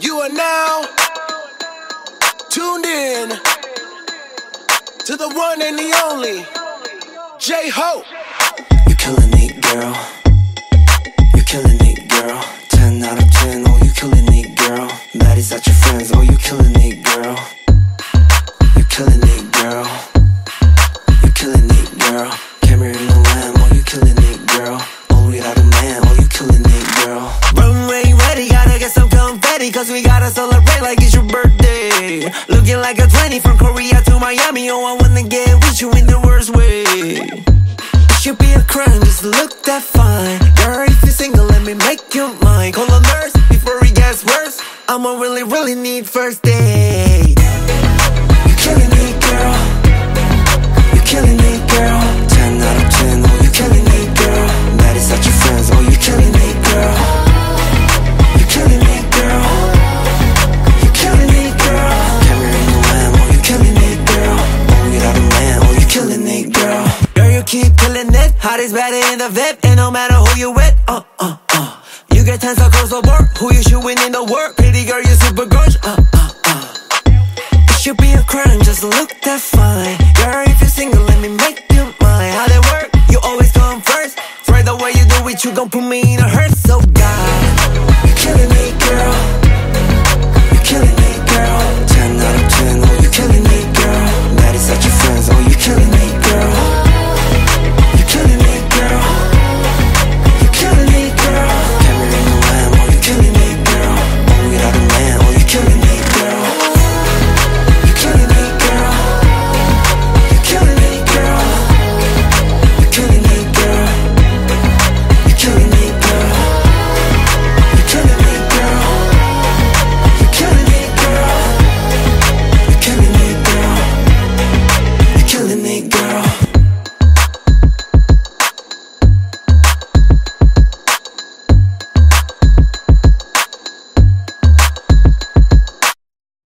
You are now tuned in to the one and the only J Hope. You're killing it, girl. You're killing it, girl. 10 out of 10, oh, you killing it, girl. Baddies at your friends, oh, you killing it, girl. You're killing it, cause we gotta celebrate like it's your birthday. Looking like a 20 from Korea to Miami, oh, I wanna get with you in the worst way. It should be a crime just to look that fine. Girl, if you're single, let me make you mine. Call a nurse before it gets worse. I'ma really, really need first aid. Keep killing it. Hottest better in the VIP, and no matter who you with, uh, uh, uh. You get ten across the board. Who you shooting in the work? Pretty girl, you super gorgeous. Uh, uh, uh. It should be a crime just to look that fine. Girl, if you're single, let me make you mine. How that work? You always come first. Right the way you do it, you gon' put me in a hearse.